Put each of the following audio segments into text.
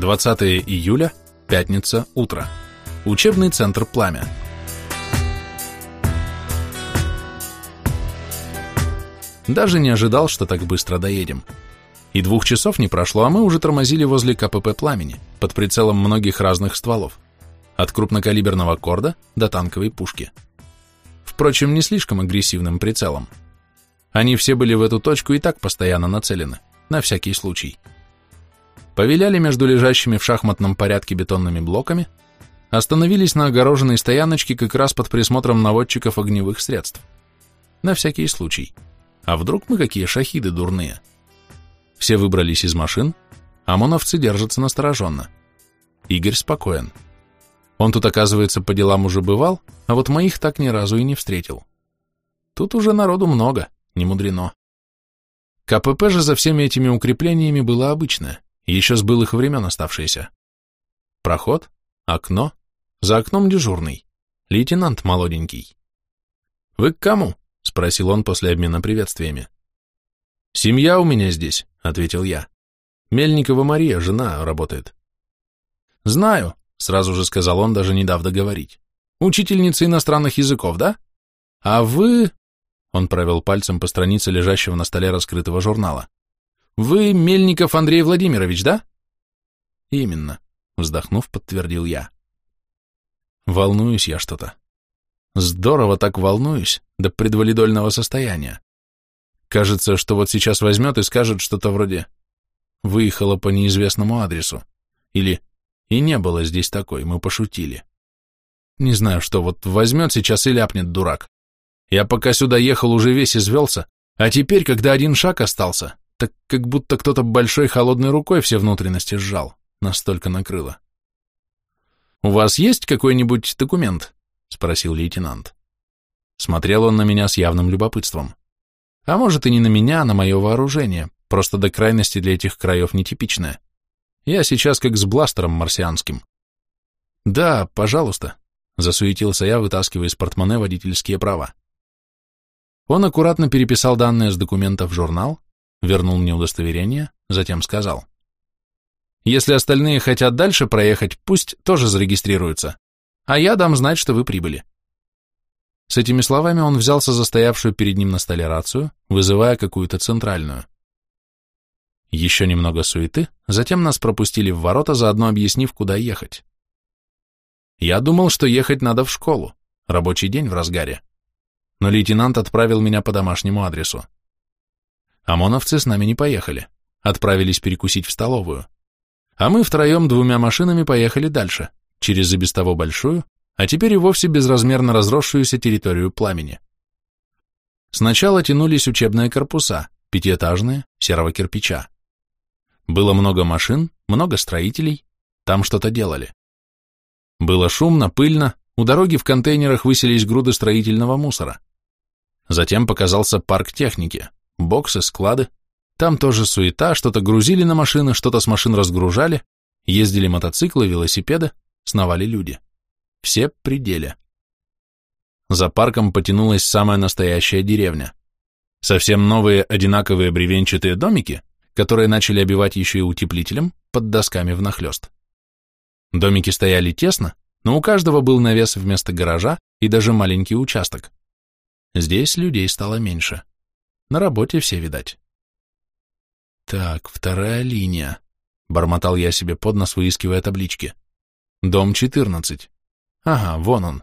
20 июля, пятница, утро. Учебный центр «Пламя». Даже не ожидал, что так быстро доедем. И двух часов не прошло, а мы уже тормозили возле КПП «Пламени» под прицелом многих разных стволов. От крупнокалиберного корда до танковой пушки. Впрочем, не слишком агрессивным прицелом. Они все были в эту точку и так постоянно нацелены, на всякий случай. Повиляли между лежащими в шахматном порядке бетонными блоками, остановились на огороженной стояночке как раз под присмотром наводчиков огневых средств. На всякий случай. А вдруг мы какие шахиды дурные? Все выбрались из машин, ОМОНовцы держатся настороженно. Игорь спокоен. Он тут, оказывается, по делам уже бывал, а вот моих так ни разу и не встретил. Тут уже народу много, не мудрено. КПП же за всеми этими укреплениями было обычное, еще с былых времен оставшееся. Проход, окно, за окном дежурный, лейтенант молоденький. «Вы к кому?» — спросил он после обмена приветствиями. «Семья у меня здесь», — ответил я. «Мельникова Мария, жена, работает». «Знаю», Сразу же сказал он, даже не дав договорить. Учительница иностранных языков, да? А вы... Он провел пальцем по странице лежащего на столе раскрытого журнала. Вы Мельников Андрей Владимирович, да? Именно, вздохнув, подтвердил я. Волнуюсь я что-то. Здорово так волнуюсь, до предвалидольного состояния. Кажется, что вот сейчас возьмет и скажет что-то вроде «выехала по неизвестному адресу» или и не было здесь такой, мы пошутили. Не знаю, что вот возьмет сейчас и ляпнет дурак. Я пока сюда ехал, уже весь извелся, а теперь, когда один шаг остался, так как будто кто-то большой холодной рукой все внутренности сжал, настолько накрыло. «У вас есть какой-нибудь документ?» — спросил лейтенант. Смотрел он на меня с явным любопытством. А может и не на меня, а на мое вооружение, просто до крайности для этих краев нетипичное. Я сейчас как с бластером марсианским. Да, пожалуйста, засуетился я, вытаскивая из портмоне водительские права. Он аккуратно переписал данные с документа в журнал, вернул мне удостоверение, затем сказал. Если остальные хотят дальше проехать, пусть тоже зарегистрируются, а я дам знать, что вы прибыли. С этими словами он взялся за стоявшую перед ним на столе рацию, вызывая какую-то центральную. Еще немного суеты, затем нас пропустили в ворота, заодно объяснив, куда ехать. Я думал, что ехать надо в школу, рабочий день в разгаре. Но лейтенант отправил меня по домашнему адресу. ОМОНовцы с нами не поехали, отправились перекусить в столовую. А мы втроем двумя машинами поехали дальше, через и без того большую, а теперь и вовсе безразмерно разросшуюся территорию пламени. Сначала тянулись учебные корпуса, пятиэтажные, серого кирпича. Было много машин, много строителей, там что-то делали. Было шумно, пыльно, у дороги в контейнерах высились груды строительного мусора. Затем показался парк техники, боксы, склады. Там тоже суета, что-то грузили на машины, что-то с машин разгружали, ездили мотоциклы, велосипеды, сновали люди. Все при деле. За парком потянулась самая настоящая деревня. Совсем новые одинаковые бревенчатые домики, которые начали обивать еще и утеплителем под досками внахлёст. Домики стояли тесно, но у каждого был навес вместо гаража и даже маленький участок. Здесь людей стало меньше. На работе все видать. Так, вторая линия. Бормотал я себе под нос, выискивая таблички. Дом 14. Ага, вон он.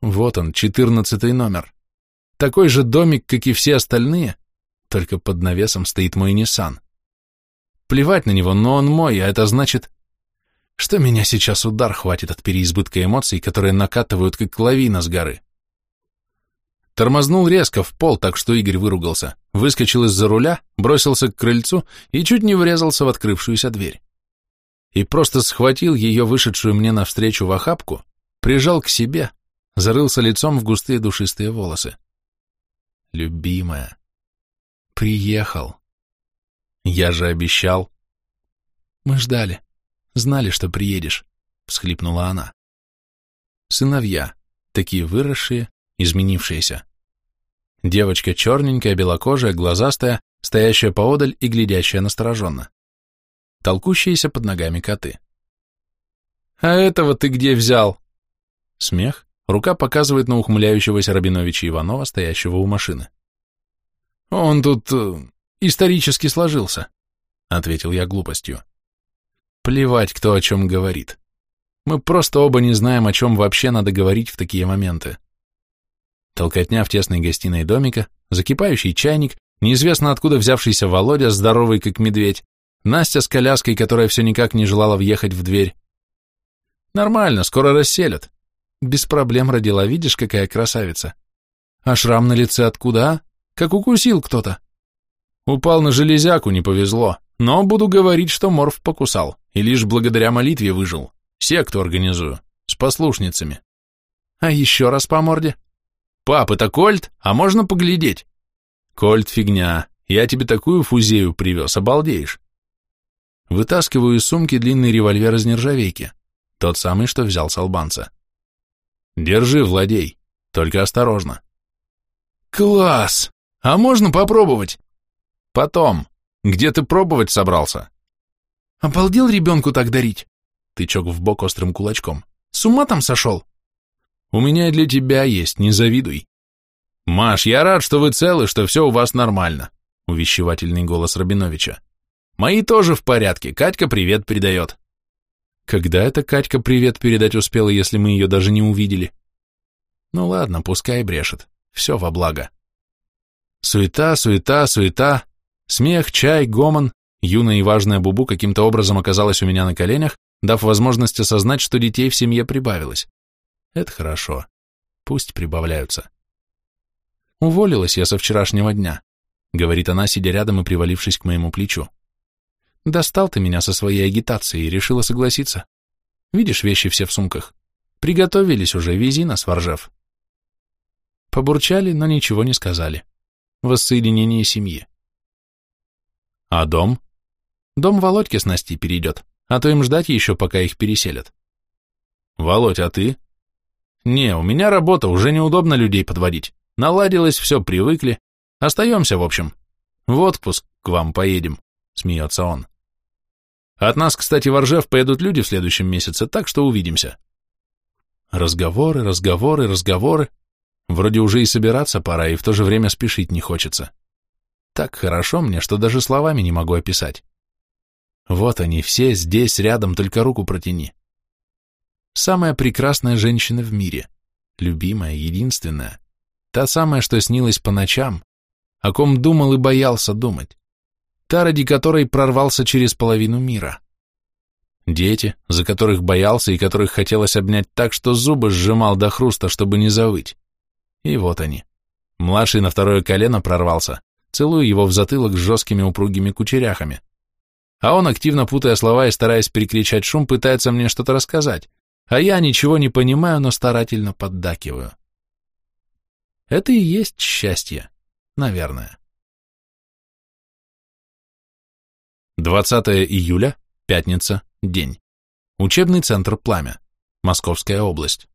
Вот он, четырнадцатый номер. Такой же домик, как и все остальные, только под навесом стоит мой Ниссан. Плевать на него, но он мой, а это значит, что меня сейчас удар хватит от переизбытка эмоций, которые накатывают, как лавина с горы. Тормознул резко в пол, так что Игорь выругался, выскочил из-за руля, бросился к крыльцу и чуть не врезался в открывшуюся дверь. И просто схватил ее, вышедшую мне навстречу в охапку, прижал к себе, зарылся лицом в густые душистые волосы. Любимая. Приехал. Я же обещал. Мы ждали. Знали, что приедешь, всхлипнула она. Сыновья, такие выросшие, изменившиеся. Девочка черненькая, белокожая, глазастая, стоящая поодаль и глядящая настороженно. толкущиеся под ногами коты. «А этого ты где взял?» Смех, рука показывает на ухмыляющегося Рабиновича Иванова, стоящего у машины. «Он тут э, исторически сложился», — ответил я глупостью. «Плевать, кто о чем говорит. Мы просто оба не знаем, о чем вообще надо говорить в такие моменты. Толкотня в тесной гостиной домика, закипающий чайник, неизвестно откуда взявшийся Володя, здоровый как медведь, Настя с коляской, которая все никак не желала въехать в дверь. Нормально, скоро расселят. Без проблем родила, видишь, какая красавица. А шрам на лице откуда, а? Как укусил кто-то. Упал на железяку, не повезло, но буду говорить, что морф покусал, и лишь благодаря молитве выжил. Секту организую, с послушницами. А еще раз по морде. Пап, это кольт, а можно поглядеть? Кольт фигня, я тебе такую фузею привез, обалдеешь. Вытаскиваю из сумки длинный револьвер из нержавейки, тот самый, что взял с албанца. Держи, владей, только осторожно. Класс! А можно попробовать? Потом. Где ты пробовать собрался? Обалдел ребенку так дарить? Тычок в бок острым кулачком. С ума там сошел? У меня для тебя есть, не завидуй. Маш, я рад, что вы целы, что все у вас нормально. Увещевательный голос Рабиновича. Мои тоже в порядке, Катька привет передает. Когда это Катька привет передать успела, если мы ее даже не увидели? Ну ладно, пускай брешет, все во благо. Суета, суета, суета, смех, чай, гомон, юная и важная Бубу каким-то образом оказалась у меня на коленях, дав возможность осознать, что детей в семье прибавилось. Это хорошо, пусть прибавляются. Уволилась я со вчерашнего дня, говорит она, сидя рядом и привалившись к моему плечу. Достал ты меня со своей агитацией и решила согласиться. Видишь, вещи все в сумках. Приготовились уже, вези нас, Воржев. Побурчали, но ничего не сказали. Воссоединение семьи. А дом? Дом Володьки с Настей перейдет, а то им ждать еще, пока их переселят. Володь, а ты? Не, у меня работа, уже неудобно людей подводить. Наладилось все, привыкли. Остаемся, в общем. В отпуск к вам поедем, смеется он. От нас, кстати, в Оржев поедут люди в следующем месяце, так что увидимся. Разговоры, разговоры, разговоры. Вроде уже и собираться пора, и в то же время спешить не хочется. Так хорошо мне, что даже словами не могу описать. Вот они все здесь, рядом, только руку протяни. Самая прекрасная женщина в мире, любимая, единственная, та самая, что снилась по ночам, о ком думал и боялся думать та, ради которой прорвался через половину мира. Дети, за которых боялся и которых хотелось обнять так, что зубы сжимал до хруста, чтобы не завыть. И вот они. Младший на второе колено прорвался, целую его в затылок с жесткими упругими кучеряхами. А он, активно путая слова и стараясь перекричать шум, пытается мне что-то рассказать, а я ничего не понимаю, но старательно поддакиваю. Это и есть счастье, наверное. 20 июля, пятница, день. Учебный центр «Пламя», Московская область.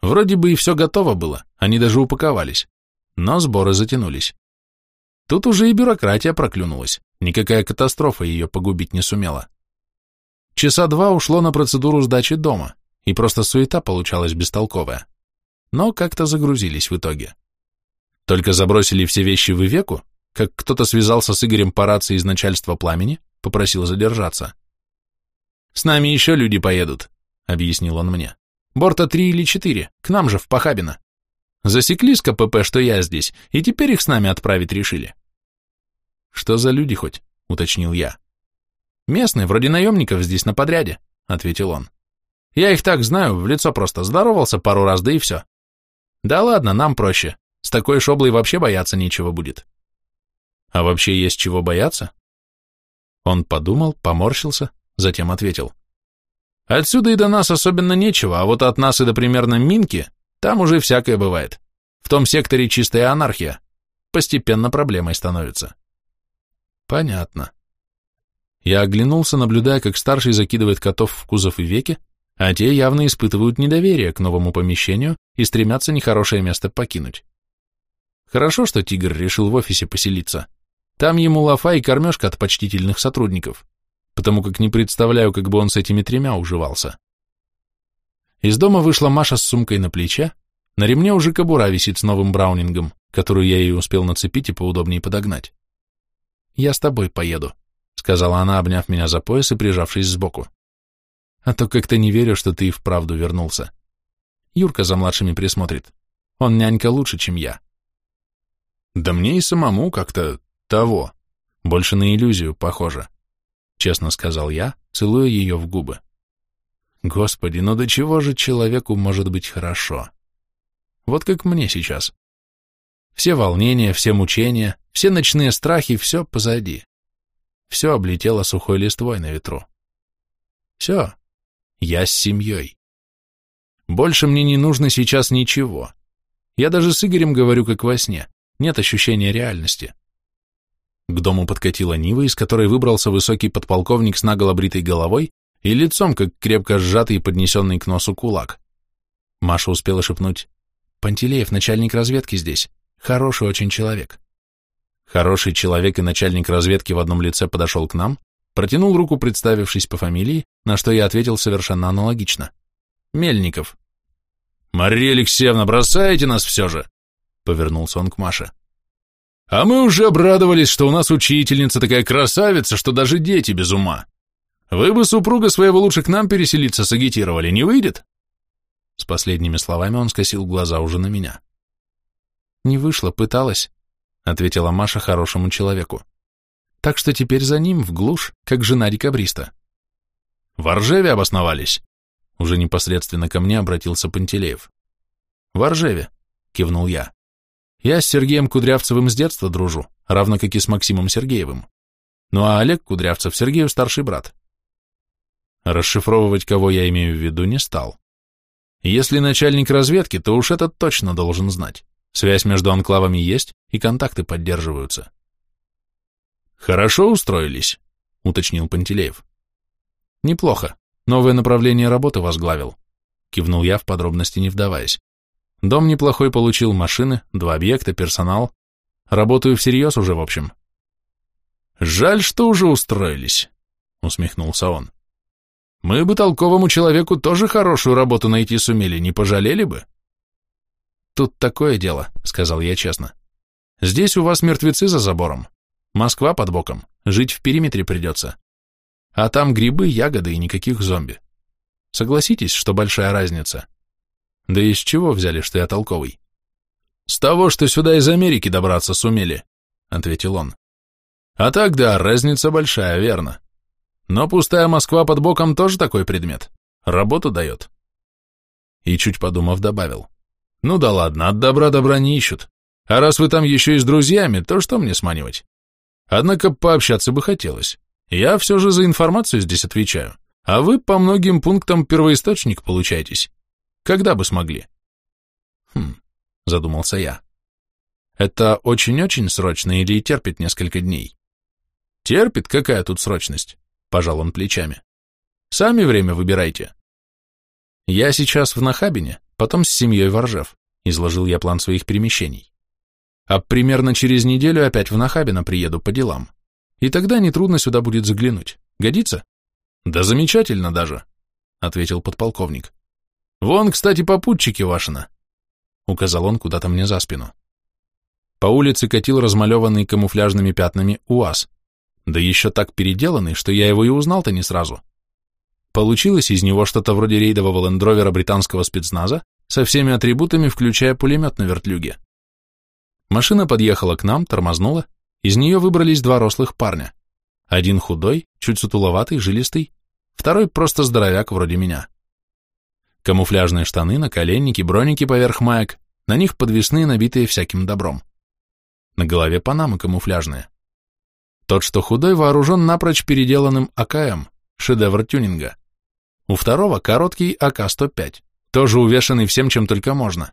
Вроде бы и все готово было, они даже упаковались, но сборы затянулись. Тут уже и бюрократия проклюнулась, никакая катастрофа ее погубить не сумела. Часа два ушло на процедуру сдачи дома, и просто суета получалась бестолковая. Но как-то загрузились в итоге. Только забросили все вещи в Ивеку, как кто-то связался с Игорем по рации из начальства пламени, попросил задержаться. «С нами еще люди поедут», — объяснил он мне. «Борта три или четыре, к нам же в Похабино. Засекли с КПП, что я здесь, и теперь их с нами отправить решили». «Что за люди хоть?» — уточнил я. «Местные, вроде наемников здесь на подряде», — ответил он. «Я их так знаю, в лицо просто здоровался пару раз, да и все. Да ладно, нам проще. С такой шоблой вообще бояться нечего будет. А вообще есть чего бояться? Он подумал, поморщился, затем ответил. Отсюда и до нас особенно нечего, а вот от нас и до примерно Минки там уже всякое бывает. В том секторе чистая анархия. Постепенно проблемой становится. Понятно. Я оглянулся, наблюдая, как старший закидывает котов в кузов и веки, а те явно испытывают недоверие к новому помещению и стремятся нехорошее место покинуть. Хорошо, что тигр решил в офисе поселиться. Там ему лафа и кормежка от почтительных сотрудников, потому как не представляю, как бы он с этими тремя уживался. Из дома вышла Маша с сумкой на плече, на ремне уже кобура висит с новым браунингом, которую я ей успел нацепить и поудобнее подогнать. «Я с тобой поеду», — сказала она, обняв меня за пояс и прижавшись сбоку. «А то как-то не верю, что ты и вправду вернулся. Юрка за младшими присмотрит. Он нянька лучше, чем я». «Да мне и самому как-то того. Больше на иллюзию похоже», — честно сказал я, целуя ее в губы. «Господи, ну до чего же человеку может быть хорошо?» Вот как мне сейчас. Все волнения, все мучения, все ночные страхи, все позади. Все облетело сухой листвой на ветру. Все. Я с семьей. Больше мне не нужно сейчас ничего. Я даже с Игорем говорю, как во сне. Нет ощущения реальности. К дому подкатила Нива, из которой выбрался высокий подполковник с наголо бритой головой и лицом, как крепко сжатый и поднесенный к носу кулак. Маша успела шепнуть Пантелеев, начальник разведки здесь. Хороший очень человек. Хороший человек и начальник разведки в одном лице подошел к нам, протянул руку, представившись по фамилии, на что я ответил совершенно аналогично. Мельников. «Мария Алексеевна, бросаете нас все же?» Повернулся он к Маше. «А мы уже обрадовались, что у нас учительница такая красавица, что даже дети без ума. Вы бы супруга своего лучше к нам переселиться сагитировали, не выйдет?» С последними словами он скосил глаза уже на меня. «Не вышло, пыталась», — ответила Маша хорошему человеку. «Так что теперь за ним, в глушь, как жена декабриста». «В Оржеве обосновались?» Уже непосредственно ко мне обратился Пантелеев. «В Оржеве», — кивнул я. «Я с Сергеем Кудрявцевым с детства дружу, равно как и с Максимом Сергеевым. Ну а Олег Кудрявцев Сергею старший брат». Расшифровывать, кого я имею в виду, не стал. Если начальник разведки, то уж этот точно должен знать. Связь между анклавами есть, и контакты поддерживаются. «Хорошо устроились», — уточнил Пантелеев. «Неплохо. Новое направление работы возглавил», — кивнул я в подробности не вдаваясь. «Дом неплохой получил, машины, два объекта, персонал. Работаю всерьез уже, в общем». «Жаль, что уже устроились», — усмехнулся он. Мы бы толковому человеку тоже хорошую работу найти сумели, не пожалели бы. Тут такое дело, сказал я честно. Здесь у вас мертвецы за забором. Москва под боком. Жить в периметре придется. А там грибы, ягоды и никаких зомби. Согласитесь, что большая разница. Да из чего взяли, что я толковый? С того, что сюда из Америки добраться сумели, ответил он. А так да, разница большая, верно. Но пустая Москва под боком тоже такой предмет. Работу дает. И чуть подумав, добавил. Ну да ладно, от добра добра не ищут. А раз вы там еще и с друзьями, то что мне сманивать? Однако пообщаться бы хотелось. Я все же за информацию здесь отвечаю, а вы по многим пунктам первоисточник получаетесь. Когда бы смогли? Хм, задумался я. Это очень-очень срочно или терпит несколько дней? Терпит? Какая тут срочность? Пожал он плечами. Сами время выбирайте. Я сейчас в Нахабине, потом с семьей в Оржев. Изложил я план своих перемещений. А примерно через неделю опять в Нахабино приеду по делам. И тогда нетрудно сюда будет заглянуть. Годится? Да замечательно даже, ответил подполковник. Вон, кстати, попутчики вашина. Указал он куда-то мне за спину. По улице катил размалеванный камуфляжными пятнами УАЗ. Да еще так переделанный, что я его и узнал-то не сразу. Получилось из него что-то вроде рейдового лендровера британского спецназа со всеми атрибутами, включая пулемет на вертлюге. Машина подъехала к нам, тормознула, из нее выбрались два рослых парня. Один худой, чуть сутуловатый, жилистый, второй просто здоровяк вроде меня. Камуфляжные штаны, наколенники, броники поверх маек, на них подвесные, набитые всяким добром. На голове панамы камуфляжные. Тот, что худой, вооружен напрочь переделанным АКМ, шедевр тюнинга. У второго короткий АК-105, тоже увешанный всем, чем только можно.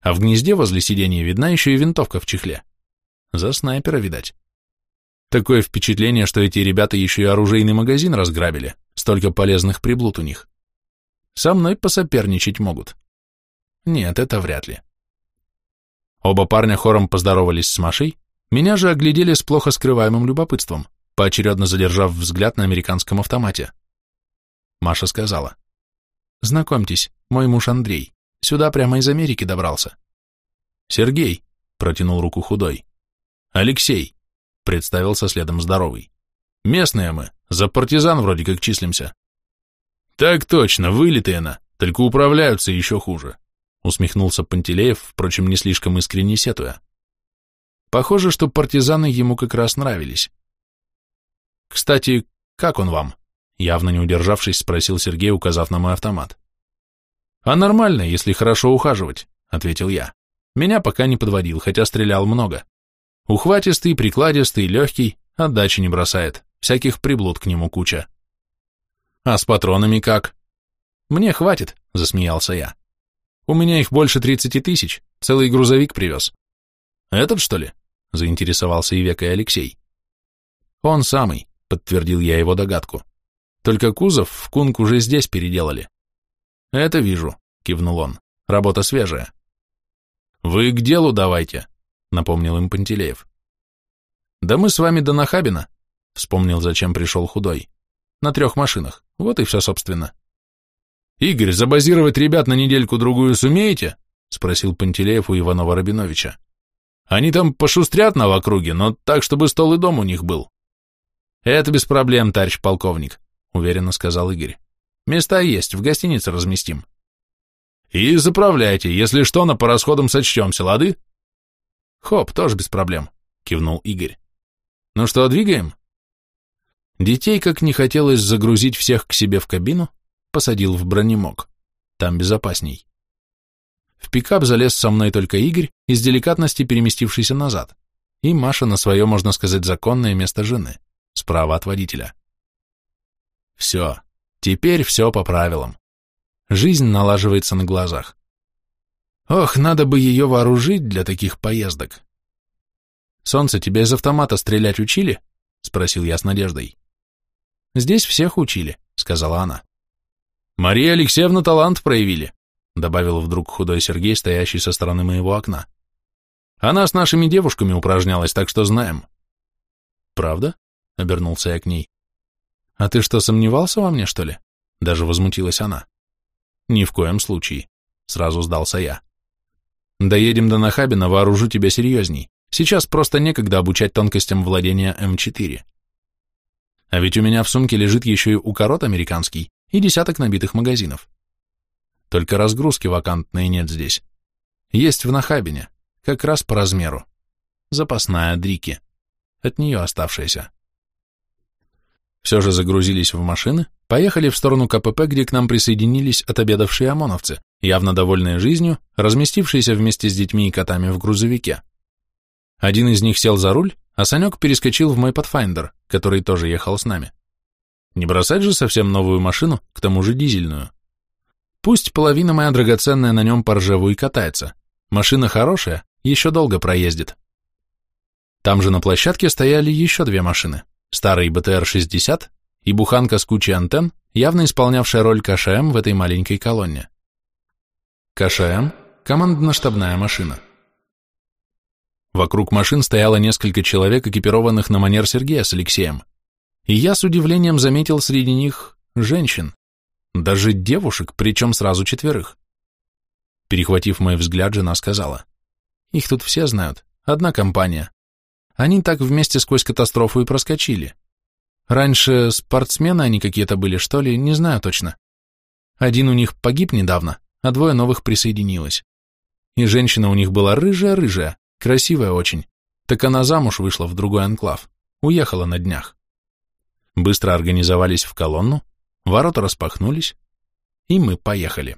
А в гнезде возле сиденья видна еще и винтовка в чехле. За снайпера, видать. Такое впечатление, что эти ребята еще и оружейный магазин разграбили, столько полезных приблуд у них. Со мной посоперничать могут. Нет, это вряд ли. Оба парня хором поздоровались с Машей, Меня же оглядели с плохо скрываемым любопытством, поочередно задержав взгляд на американском автомате. Маша сказала, «Знакомьтесь, мой муж Андрей. Сюда прямо из Америки добрался». «Сергей», — протянул руку худой. «Алексей», — представился следом здоровый. «Местные мы, за партизан вроде как числимся». «Так точно, вылитые на, только управляются еще хуже», — усмехнулся Пантелеев, впрочем, не слишком искренне сетуя. Похоже, что партизаны ему как раз нравились. «Кстати, как он вам?» Явно не удержавшись, спросил Сергей, указав на мой автомат. «А нормально, если хорошо ухаживать», — ответил я. «Меня пока не подводил, хотя стрелял много. Ухватистый, прикладистый, легкий, отдачи не бросает, всяких приблуд к нему куча». «А с патронами как?» «Мне хватит», — засмеялся я. «У меня их больше тридцати тысяч, целый грузовик привез». «Этот, что ли?» — заинтересовался и век и Алексей. «Он самый», — подтвердил я его догадку. Только кузов в кунг уже здесь переделали. Это вижу, кивнул он. Работа свежая. Вы к делу давайте, напомнил им Пантелеев. Да мы с вами до Нахабина, вспомнил, зачем пришел худой. На трех машинах. Вот и все, собственно. Игорь, забазировать ребят на недельку-другую сумеете? Спросил Пантелеев у Иванова Рабиновича. Они там пошустрят на округе, но так, чтобы стол и дом у них был. Это без проблем, товарищ полковник, — уверенно сказал Игорь. «Места есть, в гостинице разместим». «И заправляйте, если что, на по расходам сочтемся, лады?» «Хоп, тоже без проблем», — кивнул Игорь. «Ну что, двигаем?» Детей, как не хотелось загрузить всех к себе в кабину, посадил в бронемок. Там безопасней. В пикап залез со мной только Игорь, из деликатности переместившийся назад, и Маша на свое, можно сказать, законное место жены, справа от водителя. Все. Теперь все по правилам. Жизнь налаживается на глазах. Ох, надо бы ее вооружить для таких поездок. Солнце, тебя из автомата стрелять учили? Спросил я с надеждой. Здесь всех учили, сказала она. Мария Алексеевна талант проявили, добавил вдруг худой Сергей, стоящий со стороны моего окна. Она с нашими девушками упражнялась, так что знаем. Правда? Обернулся я к ней. «А ты что, сомневался во мне, что ли?» Даже возмутилась она. «Ни в коем случае», — сразу сдался я. «Доедем до Нахабина, вооружу тебя серьезней. Сейчас просто некогда обучать тонкостям владения М4. А ведь у меня в сумке лежит еще и укорот американский и десяток набитых магазинов. Только разгрузки вакантной нет здесь. Есть в Нахабине, как раз по размеру. Запасная Дрики. От нее оставшаяся. Все же загрузились в машины, поехали в сторону КПП, где к нам присоединились отобедавшие ОМОНовцы, явно довольные жизнью, разместившиеся вместе с детьми и котами в грузовике. Один из них сел за руль, а Санек перескочил в мой Pathfinder, который тоже ехал с нами. Не бросать же совсем новую машину, к тому же дизельную. Пусть половина моя драгоценная на нем по ржеву и катается. Машина хорошая, еще долго проездит. Там же на площадке стояли еще две машины старый БТР-60 и буханка с кучей антенн, явно исполнявшая роль КШМ в этой маленькой колонне. КШМ – командно-штабная машина. Вокруг машин стояло несколько человек, экипированных на манер Сергея с Алексеем, и я с удивлением заметил среди них женщин, даже девушек, причем сразу четверых. Перехватив мой взгляд, жена сказала, «Их тут все знают, одна компания, они так вместе сквозь катастрофу и проскочили. Раньше спортсмены они какие-то были, что ли, не знаю точно. Один у них погиб недавно, а двое новых присоединилось. И женщина у них была рыжая-рыжая, красивая очень. Так она замуж вышла в другой анклав, уехала на днях. Быстро организовались в колонну, ворота распахнулись, и мы поехали.